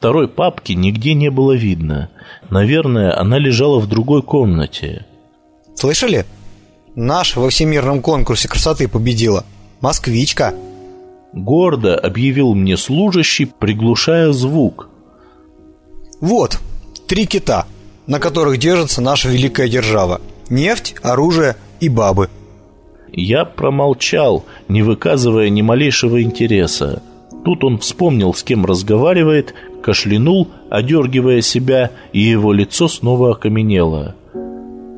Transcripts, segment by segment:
Второй папки нигде не было видно. Наверное, она лежала в другой комнате. Слышали? Наша во всемирном конкурсе красоты победила. Москвичка. Гордо объявил мне служащий, приглушая звук. Вот, три кита, на которых держится наша великая держава. Нефть, оружие и бабы. Я промолчал, не выказывая ни малейшего интереса. Тут он вспомнил, с кем разговаривает, кашлянул, одергивая себя, и его лицо снова окаменело.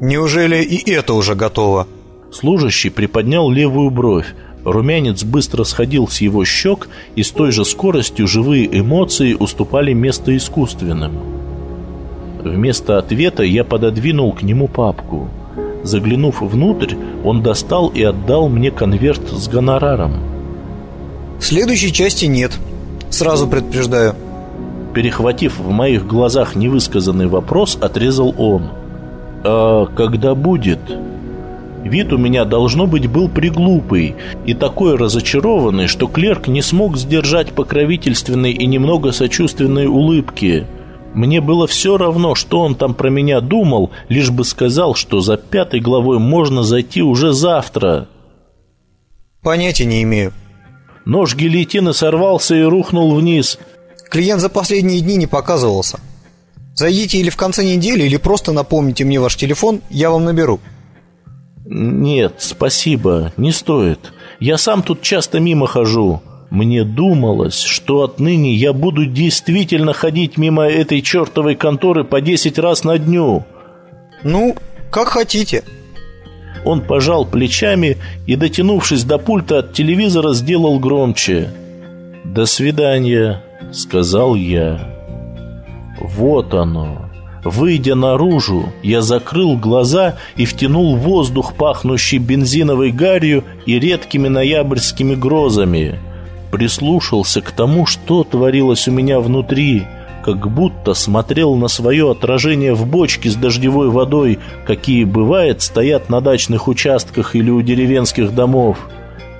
Неужели и это уже готово? Служащий приподнял левую бровь. Румянец быстро сходил с его щек, и с той же скоростью живые эмоции уступали место искусственным. Вместо ответа я пододвинул к нему папку. Заглянув внутрь, он достал и отдал мне конверт с гонораром. Следующей части нет. Сразу предупреждаю. Перехватив в моих глазах невысказанный вопрос, отрезал он. «А когда будет?» Вид у меня, должно быть, был приглупый и такой разочарованный, что клерк не смог сдержать покровительственной и немного сочувственной улыбки. Мне было все равно, что он там про меня думал, лишь бы сказал, что за пятой главой можно зайти уже завтра. Понятия не имею. Нож гильотины сорвался и рухнул вниз. Клиент за последние дни не показывался. Зайдите или в конце недели, или просто напомните мне ваш телефон, я вам наберу. Нет, спасибо, не стоит. Я сам тут часто мимо хожу. Мне думалось, что отныне я буду действительно ходить мимо этой чертовой конторы по 10 раз на дню. Ну, как хотите. Он пожал плечами и, дотянувшись до пульта от телевизора, сделал громче. «До свидания», — сказал я. Вот оно. Выйдя наружу, я закрыл глаза и втянул воздух, пахнущий бензиновой гарью и редкими ноябрьскими грозами — прислушался к тому, что творилось у меня внутри, как будто смотрел на свое отражение в бочке с дождевой водой, какие, бывает, стоят на дачных участках или у деревенских домов.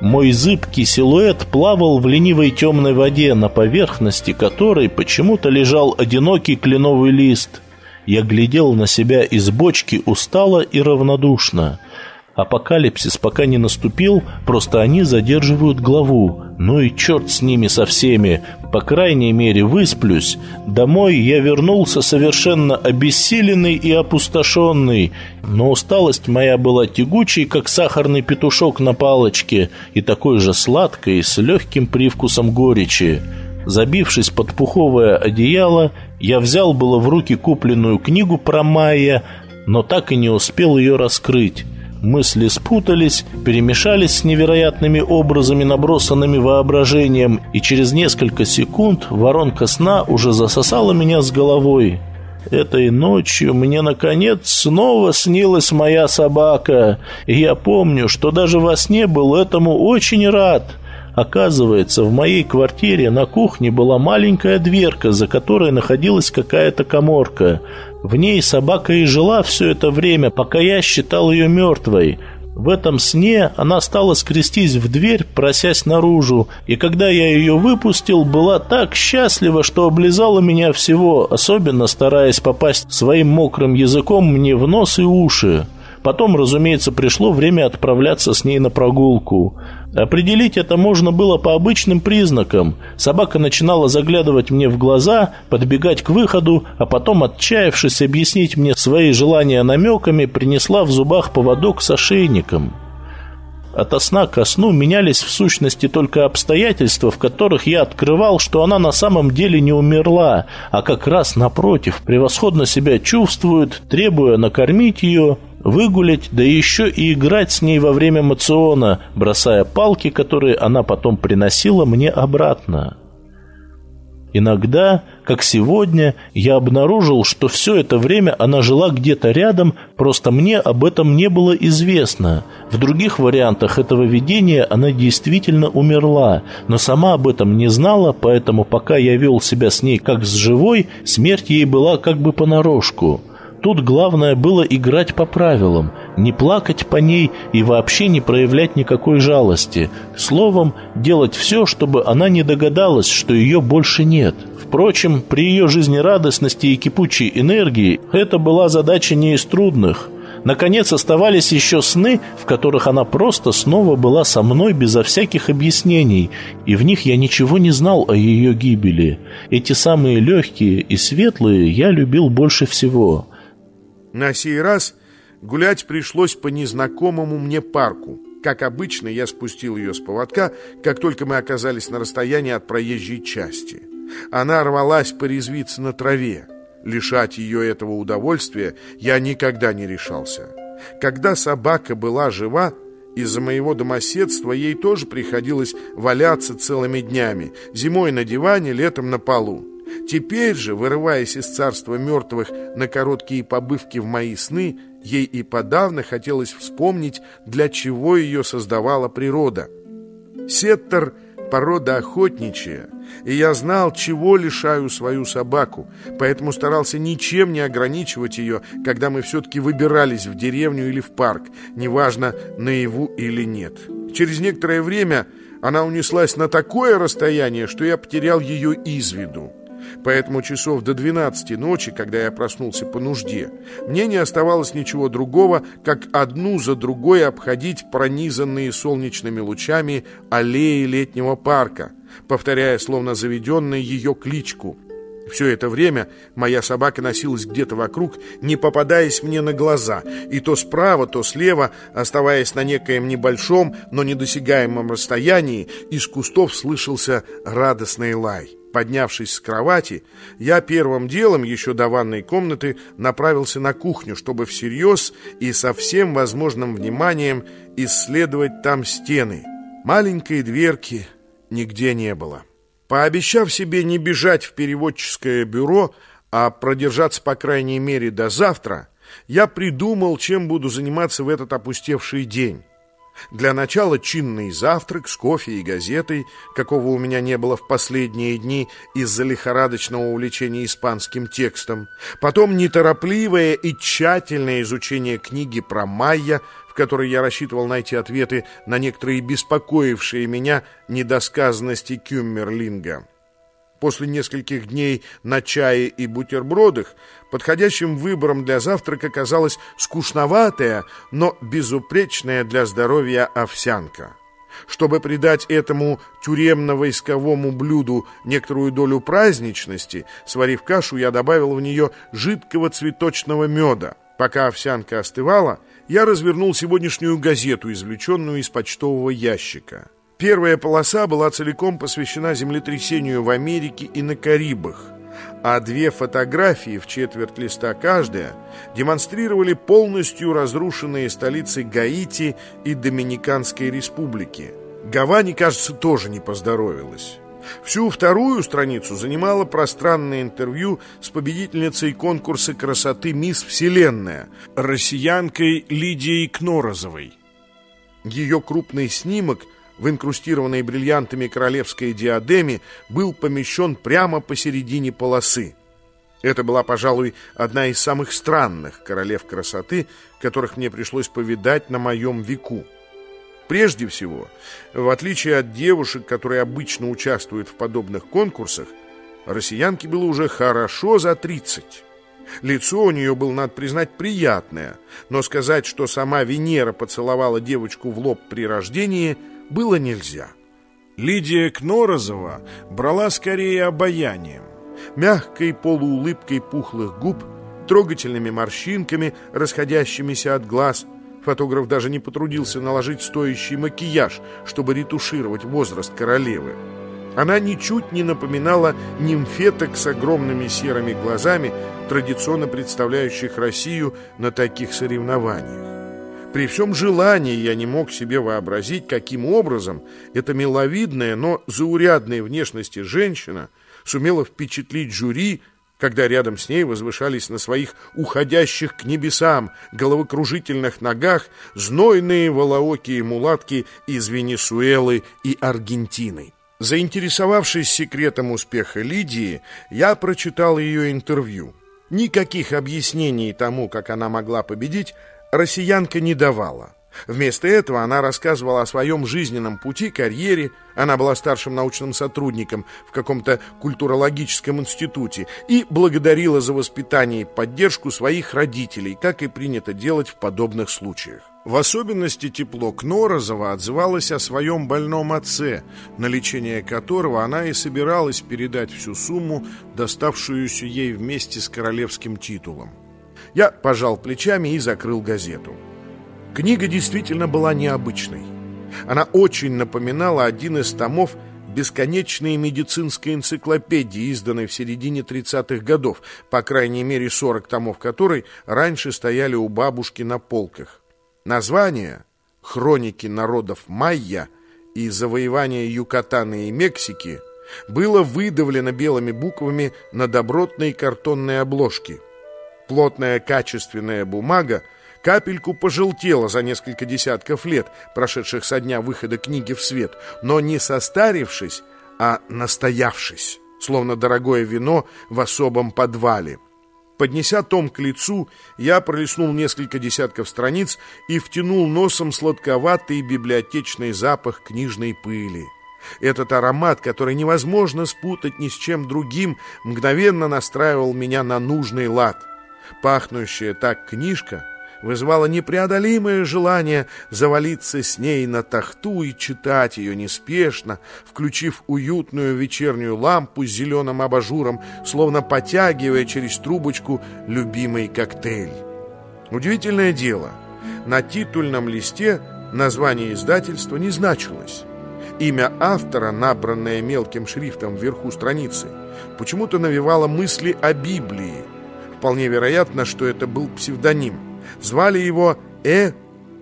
Мой зыбкий силуэт плавал в ленивой темной воде, на поверхности которой почему-то лежал одинокий кленовый лист. Я глядел на себя из бочки устало и равнодушно — Апокалипсис пока не наступил, просто они задерживают главу. Ну и черт с ними со всеми. По крайней мере, высплюсь. Домой я вернулся совершенно обессиленный и опустошенный. Но усталость моя была тягучей, как сахарный петушок на палочке, и такой же сладкой, с легким привкусом горечи. Забившись под пуховое одеяло, я взял было в руки купленную книгу про Майя, но так и не успел ее раскрыть. Мысли спутались, перемешались с невероятными образами, набросанными воображением, и через несколько секунд воронка сна уже засосала меня с головой. Этой ночью мне, наконец, снова снилась моя собака, и я помню, что даже во сне был этому очень рад. Оказывается, в моей квартире на кухне была маленькая дверка, за которой находилась какая-то коморка. В ней собака и жила все это время, пока я считал ее мертвой. В этом сне она стала скрестись в дверь, просясь наружу, и когда я ее выпустил, была так счастлива, что облизала меня всего, особенно стараясь попасть своим мокрым языком мне в нос и уши. Потом, разумеется, пришло время отправляться с ней на прогулку. Определить это можно было по обычным признакам. Собака начинала заглядывать мне в глаза, подбегать к выходу, а потом, отчаявшись объяснить мне свои желания намеками, принесла в зубах поводок с ошейником. Ото сна ко сну менялись в сущности только обстоятельства, в которых я открывал, что она на самом деле не умерла, а как раз напротив, превосходно себя чувствует, требуя накормить ее, выгулять, да еще и играть с ней во время мациона, бросая палки, которые она потом приносила мне обратно. Иногда, как сегодня, я обнаружил, что все это время она жила где-то рядом, просто мне об этом не было известно. В других вариантах этого видения она действительно умерла, но сама об этом не знала, поэтому пока я вел себя с ней как с живой, смерть ей была как бы понарошку. Тут главное было играть по правилам, не плакать по ней и вообще не проявлять никакой жалости. Словом, делать все, чтобы она не догадалась, что ее больше нет. Впрочем, при ее жизнерадостности и кипучей энергии это была задача не из трудных. Наконец оставались еще сны, в которых она просто снова была со мной безо всяких объяснений, и в них я ничего не знал о ее гибели. Эти самые легкие и светлые я любил больше всего. На сей раз гулять пришлось по незнакомому мне парку. Как обычно, я спустил ее с поводка, как только мы оказались на расстоянии от проезжей части. Она рвалась порезвиться на траве. Лишать ее этого удовольствия я никогда не решался. Когда собака была жива, из-за моего домоседства ей тоже приходилось валяться целыми днями, зимой на диване, летом на полу. Теперь же, вырываясь из царства мертвых на короткие побывки в мои сны, ей и подавно хотелось вспомнить, для чего ее создавала природа. Сеттер порода охотничья, и я знал, чего лишаю свою собаку, поэтому старался ничем не ограничивать ее, когда мы все-таки выбирались в деревню или в парк, неважно, наяву или нет. Через некоторое время она унеслась на такое расстояние, что я потерял ее из виду. Поэтому часов до 12 ночи, когда я проснулся по нужде, мне не оставалось ничего другого, как одну за другой обходить пронизанные солнечными лучами аллеи летнего парка, повторяя словно заведенную ее кличку. Все это время моя собака носилась где-то вокруг, не попадаясь мне на глаза, и то справа, то слева, оставаясь на некоем небольшом, но недосягаемом расстоянии, из кустов слышался радостный лай. Поднявшись с кровати, я первым делом, еще до ванной комнаты, направился на кухню, чтобы всерьез и со всем возможным вниманием исследовать там стены. Маленькой дверки нигде не было. Пообещав себе не бежать в переводческое бюро, а продержаться, по крайней мере, до завтра, я придумал, чем буду заниматься в этот опустевший день. Для начала чинный завтрак с кофе и газетой, какого у меня не было в последние дни из-за лихорадочного увлечения испанским текстом. Потом неторопливое и тщательное изучение книги про майя, в которой я рассчитывал найти ответы на некоторые беспокоившие меня недосказанности Кюммерлинга. После нескольких дней на чае и бутербродах подходящим выбором для завтрака казалась скучноватая, но безупречная для здоровья овсянка. Чтобы придать этому тюремно-войсковому блюду некоторую долю праздничности, сварив кашу, я добавил в нее жидкого цветочного меда. Пока овсянка остывала, я развернул сегодняшнюю газету, извлеченную из почтового ящика. Первая полоса была целиком посвящена землетрясению в Америке и на Карибах, а две фотографии в четверть листа каждая демонстрировали полностью разрушенные столицы Гаити и Доминиканской республики. Гавани, кажется, тоже не поздоровилась. Всю вторую страницу занимало пространное интервью с победительницей конкурса красоты «Мисс Вселенная» россиянкой Лидией Кнорозовой. Ее крупный снимок – в инкрустированной бриллиантами королевской диадеме был помещен прямо посередине полосы. Это была, пожалуй, одна из самых странных королев красоты, которых мне пришлось повидать на моем веку. Прежде всего, в отличие от девушек, которые обычно участвуют в подобных конкурсах, россиянке было уже хорошо за 30. Лицо у нее было, надо признать, приятное, но сказать, что сама Венера поцеловала девочку в лоб при рождении – было нельзя. Лидия Кнорозова брала скорее обаянием, мягкой полуулыбкой пухлых губ, трогательными морщинками, расходящимися от глаз. Фотограф даже не потрудился наложить стоящий макияж, чтобы ретушировать возраст королевы. Она ничуть не напоминала нимфеток с огромными серыми глазами, традиционно представляющих Россию на таких соревнованиях. При всем желании я не мог себе вообразить, каким образом эта миловидная, но заурядной внешности женщина сумела впечатлить жюри, когда рядом с ней возвышались на своих уходящих к небесам головокружительных ногах знойные волоокие мулатки из Венесуэлы и Аргентины. Заинтересовавшись секретом успеха Лидии, я прочитал ее интервью. Никаких объяснений тому, как она могла победить, россиянка не давала. Вместо этого она рассказывала о своем жизненном пути, карьере. Она была старшим научным сотрудником в каком-то культурологическом институте и благодарила за воспитание и поддержку своих родителей, как и принято делать в подобных случаях. В особенности тепло Кнорозова отзывалась о своем больном отце, на лечение которого она и собиралась передать всю сумму, доставшуюся ей вместе с королевским титулом. Я пожал плечами и закрыл газету. Книга действительно была необычной. Она очень напоминала один из томов бесконечной медицинской энциклопедии, изданной в середине 30-х годов, по крайней мере 40 томов которой раньше стояли у бабушки на полках. Название «Хроники народов майя» и «Завоевание Юкатана и Мексики» было выдавлено белыми буквами на добротной картонной обложке. Плотная качественная бумага Капельку пожелтела за несколько десятков лет, прошедших со дня выхода книги в свет, но не состарившись, а настоявшись, словно дорогое вино в особом подвале. Поднеся том к лицу, я пролистнул несколько десятков страниц и втянул носом сладковатый библиотечный запах книжной пыли. Этот аромат, который невозможно спутать ни с чем другим, мгновенно настраивал меня на нужный лад. Пахнущая так книжка вызывало непреодолимое желание завалиться с ней на тахту и читать ее неспешно, включив уютную вечернюю лампу с зеленым абажуром, словно потягивая через трубочку любимый коктейль. Удивительное дело, на титульном листе название издательства не значилось. Имя автора, набранное мелким шрифтом вверху страницы, почему-то навевало мысли о Библии. Вполне вероятно, что это был псевдоним – Звали его Э.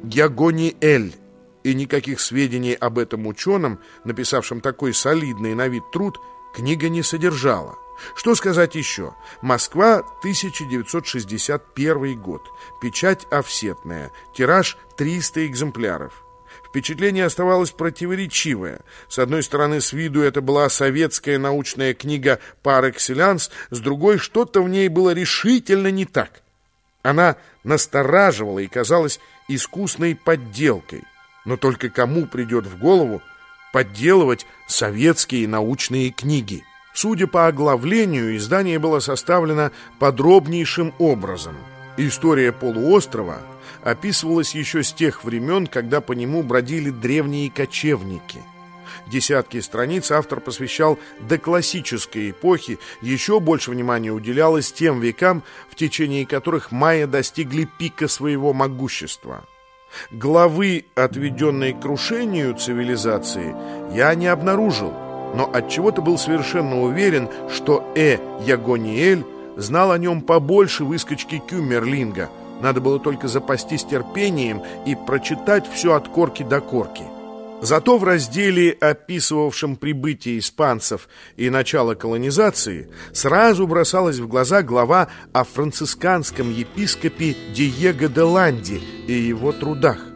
Гягониэль, и никаких сведений об этом ученом, написавшем такой солидный на вид труд, книга не содержала. Что сказать еще? Москва, 1961 год. Печать офсетная. Тираж 300 экземпляров. Впечатление оставалось противоречивое. С одной стороны, с виду это была советская научная книга «Пар экселянс», с другой, что-то в ней было решительно не так. Она настораживала и казалась искусной подделкой. Но только кому придет в голову подделывать советские научные книги? Судя по оглавлению, издание было составлено подробнейшим образом. История полуострова описывалась еще с тех времен, когда по нему бродили древние кочевники – Десятки страниц автор посвящал доклассической эпохе, еще больше внимания уделялось тем векам, в течение которых майя достигли пика своего могущества. Главы, отведенной крушению цивилизации, я не обнаружил, но от чего то был совершенно уверен, что Э. Ягониэль знал о нем побольше выскочки Кюмерлинга. Надо было только запастись терпением и прочитать все от корки до корки. Зато в разделе, описывавшем прибытие испанцев и начало колонизации, сразу бросалась в глаза глава о францисканском епископе Диего де Ланди и его трудах.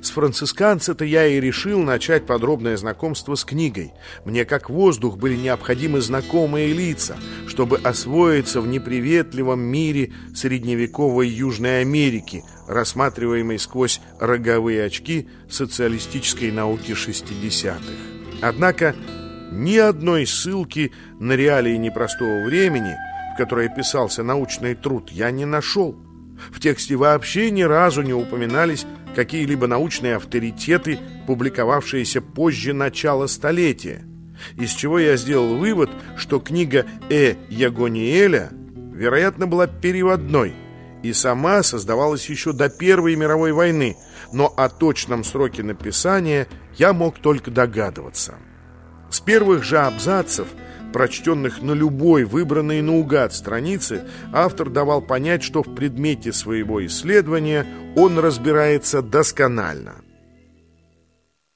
С францисканца-то я и решил начать подробное знакомство с книгой. Мне как воздух были необходимы знакомые лица, чтобы освоиться в неприветливом мире средневековой Южной Америки, рассматриваемой сквозь роговые очки социалистической науки 60-х. Однако ни одной ссылки на реалии непростого времени, в которое писался научный труд, я не нашел. В тексте вообще ни разу не упоминались какие-либо научные авторитеты, публиковавшиеся позже начала столетия, из чего я сделал вывод, что книга Э. Ягониэля, вероятно, была переводной и сама создавалась еще до Первой мировой войны, но о точном сроке написания я мог только догадываться. С первых же абзацев – прочтенных на любой выбранной наугад странице, автор давал понять, что в предмете своего исследования он разбирается досконально –